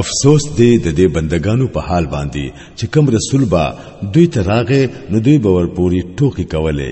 افسوس دی د دې بندگانو په حال باندې چې کوم رسول با دوی ته راغې نو دوی به ورپوري ټوکی کولې